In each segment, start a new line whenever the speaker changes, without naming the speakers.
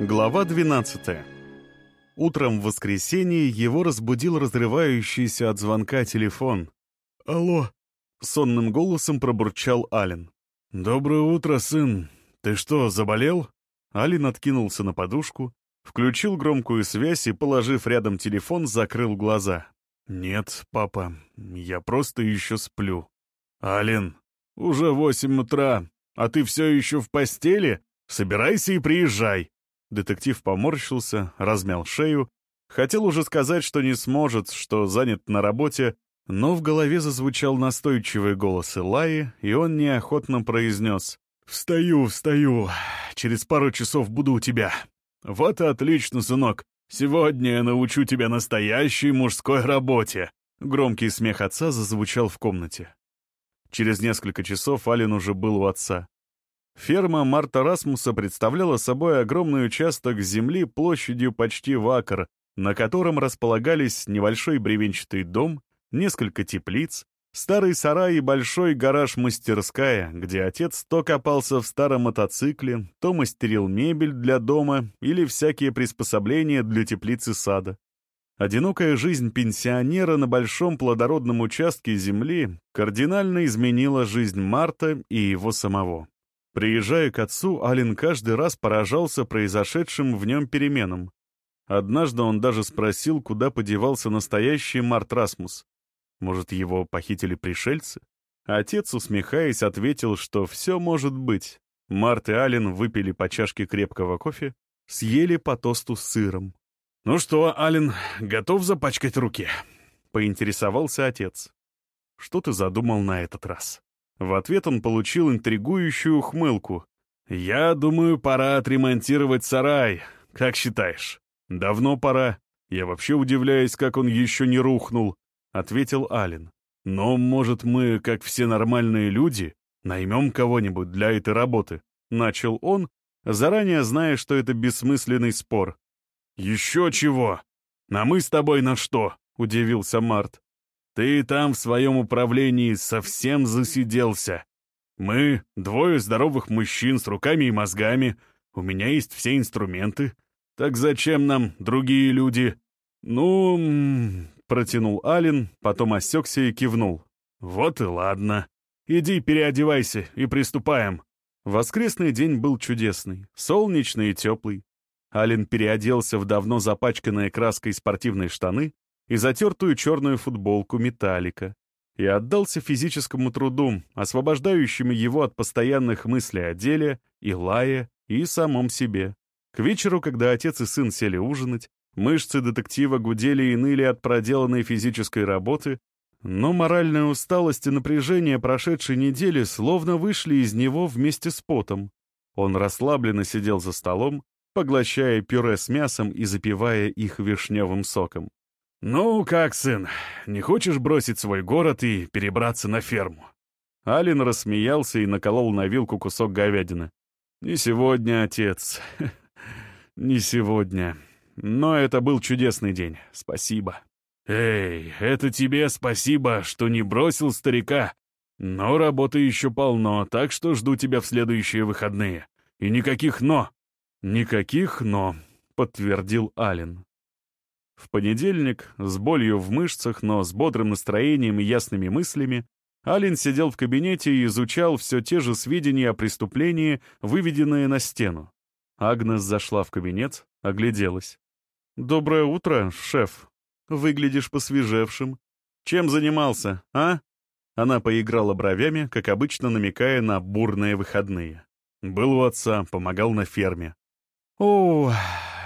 Глава 12. Утром в воскресенье его разбудил разрывающийся от звонка телефон. «Алло!» — сонным голосом пробурчал Ален.
«Доброе утро, сын. Ты что, заболел?»
Ален откинулся на подушку, включил громкую связь и, положив рядом телефон, закрыл глаза.
«Нет, папа, я просто еще сплю». «Ален, уже восемь утра, а ты все еще в постели? Собирайся и приезжай!»
Детектив поморщился, размял шею, хотел уже сказать, что не сможет, что занят на работе, но в голове зазвучал настойчивый голос Элайи, и он неохотно произнес «Встаю, встаю, через пару часов буду у тебя». «Вот и отлично, сынок, сегодня я научу тебя настоящей мужской работе». Громкий смех отца зазвучал в комнате. Через несколько часов Ален уже был у отца. Ферма Марта Расмуса представляла собой огромный участок земли площадью почти в акр, на котором располагались небольшой бревенчатый дом, несколько теплиц, старый сарай и большой гараж-мастерская, где отец то копался в старом мотоцикле, то мастерил мебель для дома или всякие приспособления для теплицы сада. Одинокая жизнь пенсионера на большом плодородном участке земли кардинально изменила жизнь Марта и его самого. Приезжая к отцу, Ален каждый раз поражался произошедшим в нем переменам. Однажды он даже спросил, куда подевался настоящий Март Расмус. Может, его похитили пришельцы? Отец, усмехаясь, ответил, что все может быть. Март и Ален выпили по чашке крепкого кофе, съели по тосту с сыром.
«Ну что, Ален, готов запачкать руки?»
— поинтересовался отец. «Что ты задумал на этот раз?» В ответ он получил интригующую ухмылку. «Я думаю, пора отремонтировать сарай. Как считаешь?» «Давно пора. Я вообще удивляюсь, как он еще не рухнул», — ответил Ален. «Но, может, мы, как все нормальные люди, наймем кого-нибудь для этой работы?» — начал он, заранее зная, что это бессмысленный спор.
«Еще чего? А мы с тобой на что?» — удивился Март. Ты там в своем управлении совсем засиделся. Мы — двое здоровых мужчин с руками и мозгами. У меня есть все инструменты. Так зачем нам другие люди? Ну, протянул Ален, потом осекся и кивнул. Вот и ладно. Иди переодевайся и приступаем.
Воскресный день был чудесный, солнечный и теплый. Ален переоделся в давно запачканные краской спортивные штаны, и затертую черную футболку «Металлика» и отдался физическому труду, освобождающему его от постоянных мыслей о деле, и лае, и самом себе. К вечеру, когда отец и сын сели ужинать, мышцы детектива гудели и ныли от проделанной физической работы, но моральная усталость и напряжение прошедшей недели словно вышли из него вместе с потом. Он расслабленно сидел за столом, поглощая пюре с мясом и запивая их вишневым соком.
«Ну как, сын, не хочешь бросить свой город и перебраться на ферму?»
Алин рассмеялся и наколол на вилку кусок говядины. «Не сегодня, отец. Не сегодня. Но это был чудесный день. Спасибо».
«Эй, это тебе спасибо, что не бросил старика. Но работы еще полно, так что жду тебя в следующие выходные. И никаких «но».
«Никаких «но», — подтвердил Ален. В понедельник, с болью в мышцах, но с бодрым настроением и ясными мыслями, Алин сидел в кабинете и изучал все те же сведения о преступлении, выведенные на стену. Агнес зашла в кабинет, огляделась. «Доброе утро, шеф. Выглядишь посвежевшим. Чем занимался, а?» Она поиграла бровями, как обычно намекая на бурные выходные. Был у отца, помогал на ферме. «О,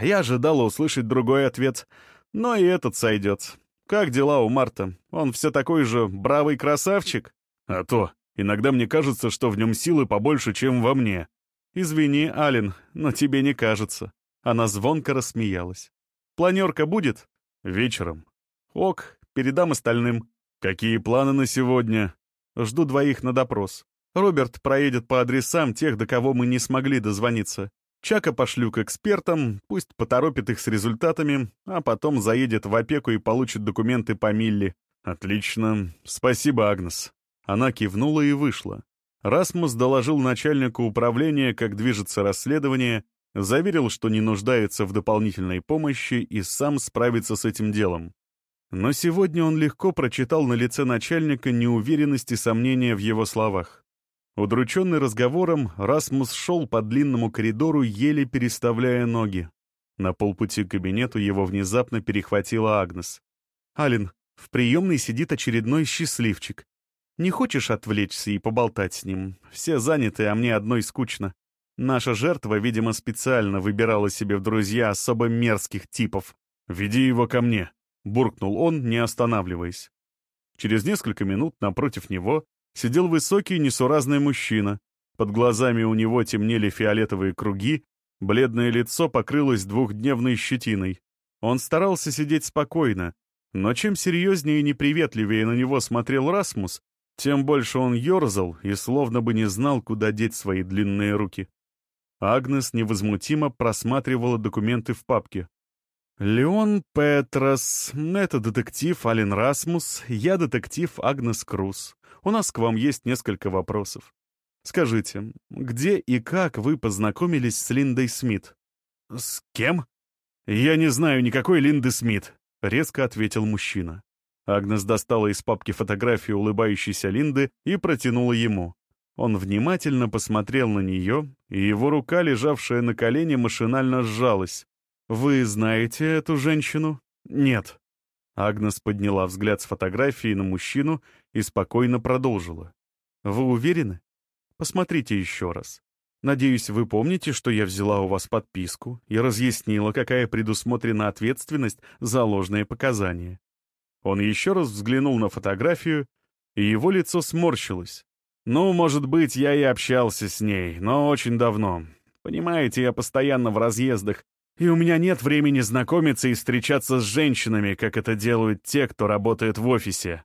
я ожидала услышать другой ответ», но и этот сойдет. Как дела у Марта? Он все такой же бравый красавчик?
А то, иногда мне кажется, что в нем силы побольше, чем во мне.
Извини, Ален, но тебе не кажется. Она звонко рассмеялась. Планерка будет? Вечером. Ок, передам остальным.
Какие планы на сегодня?
Жду двоих на допрос. Роберт проедет по адресам тех, до кого мы не смогли дозвониться. Чака пошлю к экспертам, пусть поторопит их с результатами, а потом заедет в опеку и получит документы по Милли.
Отлично. Спасибо, Агнес.
Она кивнула и вышла. Расмус доложил начальнику управления, как движется расследование, Заверил, что не нуждается в дополнительной помощи и сам справится с этим делом. Но сегодня он легко прочитал на лице начальника неуверенность и сомнения в его словах. Удрученный разговором, Расмус шел по длинному коридору, еле переставляя ноги. На полпути к кабинету его внезапно перехватила Агнес. «Ален, в приемной сидит очередной счастливчик. Не хочешь отвлечься и поболтать с ним? Все заняты, а мне одной скучно. Наша жертва, видимо, специально выбирала себе в друзья особо мерзких типов. Веди его ко мне», — буркнул он, не останавливаясь. Через несколько минут напротив него сидел высокий несуразный мужчина. Под глазами у него темнели фиолетовые круги, бледное лицо покрылось двухдневной щетиной. Он старался сидеть спокойно, но чем серьезнее и неприветливее на него смотрел Расмус, тем больше он ерзал и словно бы не знал, куда деть свои длинные руки. Агнес невозмутимо просматривала документы в папке. «Леон Петрос, это детектив Ален Расмус, я детектив Агнес Круз. У нас к вам есть несколько вопросов. Скажите, где и как вы познакомились с Линдой Смит?»
«С кем?» «Я не знаю никакой Линды Смит», — резко ответил мужчина.
Агнес достала из папки фотографию улыбающейся Линды и протянула ему. Он внимательно посмотрел на нее, и его рука, лежавшая на колене, машинально сжалась. «Вы знаете эту женщину?» «Нет». Агнес подняла взгляд с фотографии на мужчину и спокойно продолжила. «Вы уверены? Посмотрите еще раз. Надеюсь, вы помните, что я взяла у вас подписку и разъяснила, какая предусмотрена ответственность за ложные показания. Он еще раз взглянул на фотографию, и его лицо сморщилось. «Ну, может быть, я и общался с ней, но очень давно. Понимаете, я постоянно в разъездах, и у меня нет времени знакомиться и встречаться с женщинами, как это делают те, кто работает в офисе».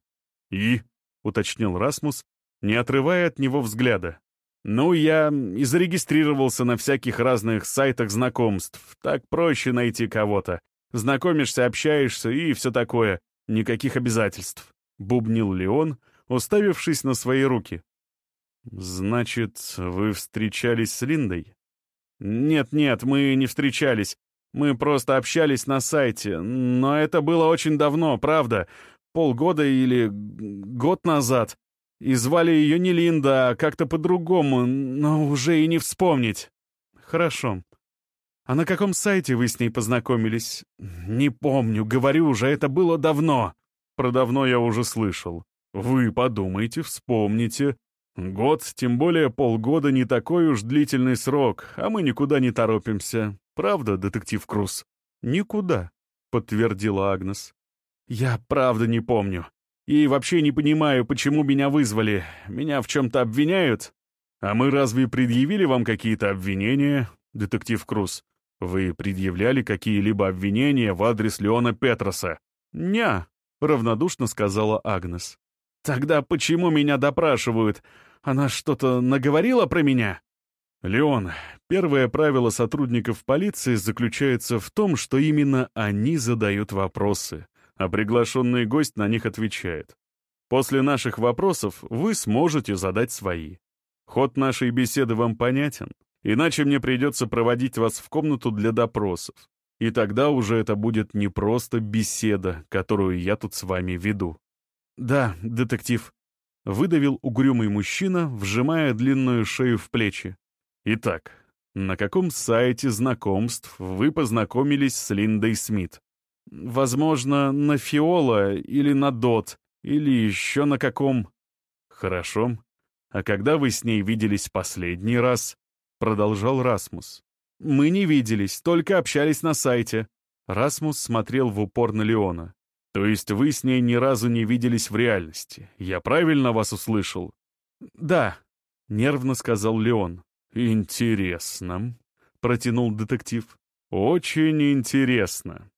«И?» — уточнил Расмус, не отрывая от него взгляда.
«Ну, я и зарегистрировался на всяких разных сайтах знакомств. Так проще найти кого-то. Знакомишься, общаешься и все такое. Никаких обязательств», — бубнил Леон, уставившись на свои руки. «Значит, вы встречались с Линдой?» «Нет-нет, мы не встречались. Мы просто общались на сайте. Но это было очень давно, правда. Полгода или год назад. И звали ее не Линда, а как-то по-другому, но уже и не вспомнить». «Хорошо. А на каком сайте вы с ней познакомились?» «Не помню, говорю уже, это было давно».
«Про давно я уже слышал. Вы подумайте, вспомните. Год, тем более полгода, не такой уж длительный срок, а мы никуда не торопимся. Правда, детектив Круз?»
«Никуда», — подтвердила Агнес. «Я правда не помню. И вообще не понимаю, почему меня вызвали. Меня в чем-то обвиняют?»
«А мы разве предъявили вам какие-то обвинения, детектив Круз?» Вы предъявляли какие-либо обвинения в адрес Леона Петроса?
«Не», — равнодушно сказала Агнес. «Тогда почему меня допрашивают? Она что-то наговорила про меня?»
«Леон, первое правило сотрудников полиции заключается в том, что именно они задают вопросы, а приглашенный гость на них отвечает. После наших вопросов вы сможете задать свои. Ход нашей беседы вам понятен?» Иначе мне придется проводить вас в комнату для допросов. И тогда уже это будет не просто беседа, которую я тут с вами веду.
Да, детектив. Выдавил угрюмый мужчина, вжимая длинную шею в плечи.
Итак, на каком сайте знакомств вы познакомились с Линдой Смит?
Возможно, на Фиола или на Дот, или еще на каком.
Хорошо. А когда вы с ней виделись последний раз? Продолжал Расмус.
«Мы не виделись, только общались на сайте». Расмус смотрел в упор на Леона.
«То есть вы с ней ни разу не виделись в реальности? Я правильно вас услышал?»
«Да», — нервно сказал Леон.
«Интересно», — протянул детектив. «Очень интересно».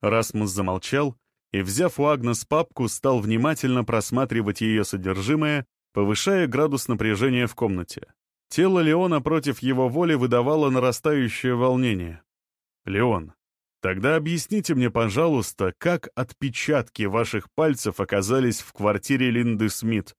Расмус замолчал и, взяв у Агнес папку, стал внимательно просматривать ее содержимое, повышая градус напряжения в комнате. Тело Леона против его воли выдавало нарастающее волнение. «Леон, тогда объясните мне, пожалуйста, как отпечатки ваших пальцев оказались в квартире Линды Смит?»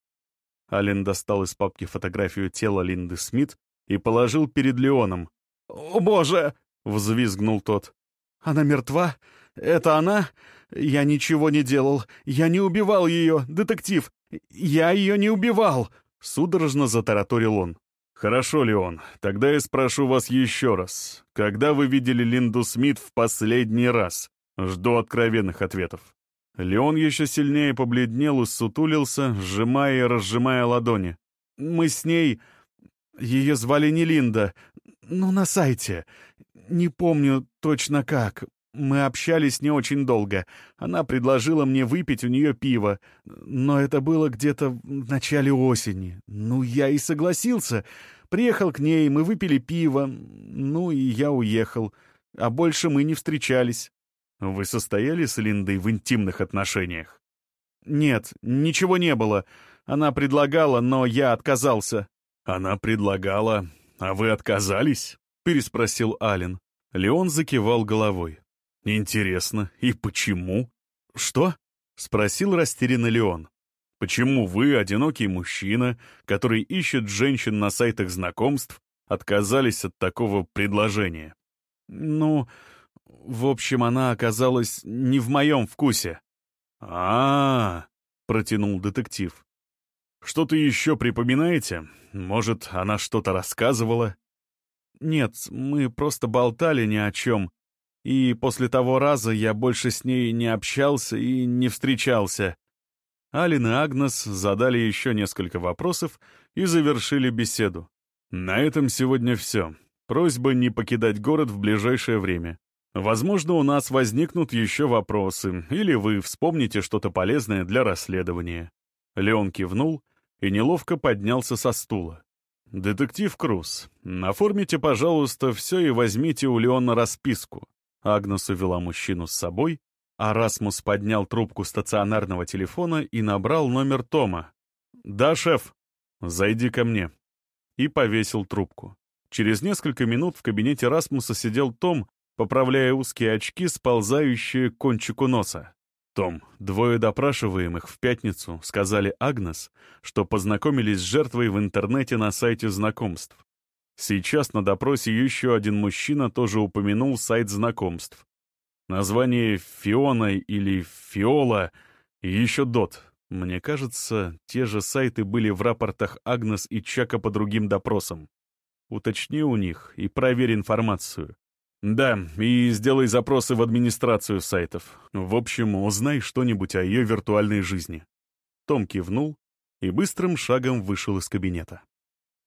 Ален достал из папки фотографию тела Линды Смит и положил перед Леоном. «О, боже!» — взвизгнул тот. «Она мертва? Это она? Я ничего не делал. Я не убивал ее, детектив. Я ее не убивал!» Судорожно затараторил он. «Хорошо, Леон, тогда я спрошу вас еще раз. Когда вы видели Линду Смит в последний раз? Жду откровенных ответов». Леон еще сильнее побледнел и сутулился, сжимая и разжимая ладони. «Мы с ней... Ее звали не Линда. Ну, на сайте. Не помню точно как. Мы общались не очень долго. Она предложила мне выпить у нее пиво. Но это было где-то в начале осени. Ну, я и согласился. Приехал к ней, мы выпили пиво. Ну, и я уехал. А больше мы не встречались. Вы состояли с Линдой в интимных отношениях? Нет, ничего не было. Она предлагала, но я отказался. Она предлагала, а вы отказались? Переспросил Ален. Леон закивал головой. «Интересно, и почему?» «Что?» — спросил растерянно Леон. «Почему вы, одинокий мужчина, который ищет женщин на сайтах знакомств, отказались от такого предложения?» «Ну, в общем, она оказалась не в моем вкусе». «А-а-а», протянул детектив. «Что-то еще припоминаете? Может, она что-то рассказывала?» «Нет, мы просто болтали ни о чем. И после того раза я больше с ней не общался и не встречался. Алин и Агнес задали еще несколько вопросов и завершили беседу. На этом сегодня все. Просьба не покидать город в ближайшее время. Возможно, у нас возникнут еще вопросы, или вы вспомните что-то полезное для расследования. Леон кивнул и неловко поднялся со стула. «Детектив Круз, оформите, пожалуйста, все и возьмите у Леона расписку. Агнес увела мужчину с собой, а Расмус поднял трубку стационарного телефона и набрал номер Тома. «Да, шеф, зайди ко мне». И повесил трубку. Через несколько минут в кабинете Расмуса сидел Том, поправляя узкие очки, сползающие к кончику носа. «Том, двое допрашиваемых в пятницу сказали Агнес, что познакомились с жертвой в интернете на сайте знакомств. Сейчас на допросе еще один мужчина тоже упомянул сайт знакомств. Название Фиона или Фиола еще Дот. Мне кажется, те же сайты были в рапортах Агнес и Чака по другим допросам. Уточни у них и проверь информацию. Да, и сделай запросы в администрацию сайтов. В общем, узнай что-нибудь о ее виртуальной жизни. Том кивнул и быстрым шагом вышел из кабинета.